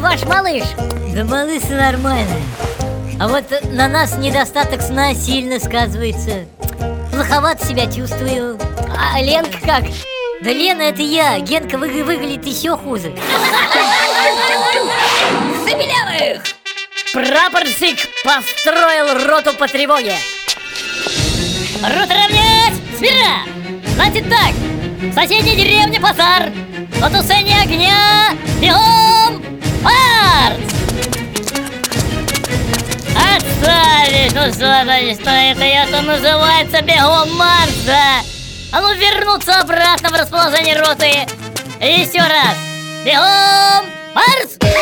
кажется, нормально. А вот на нас недостаток сна сильно сказывается. Плоховато себя чувствую. А Ленка как? Да Лена, это я. Генка вы, выглядит еще хуже. Забелявых! Прапорщик построил роту по тревоге. Рота равнять! Смирно! Значит так, в соседней деревне пожар. На тушение огня бегом марш! Отставить! Ну что, значит, что это, это называется бегом марш, да? А ну вернуться обратно в расположение роты. Еще раз. Бегом марш!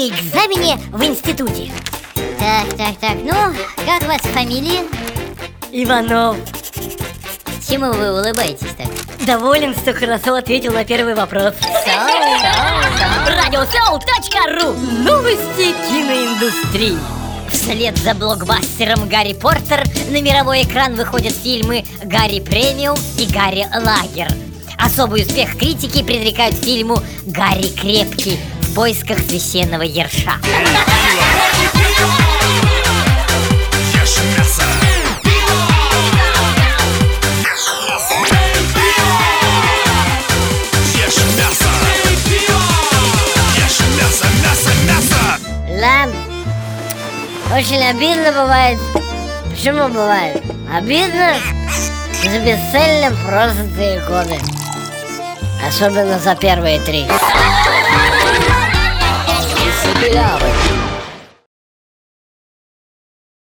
На экзамене в институте. Так, так, так, ну, как вас фамилия? Иванов. Чему вы улыбаетесь так? Доволен, что хорошо ответил на первый вопрос. Радиосоу.ру Новости киноиндустрии Вслед за блокбастером Гарри Поттер на мировой экран выходят фильмы «Гарри Премиум» и «Гарри Лагер». Особый успех критики предрекают фильму «Гарри Крепкий» в поисках священного ерша. Да, очень обидно бывает. Почему бывает? Обидно за бесцельно прожитые годы. Особенно за первые три.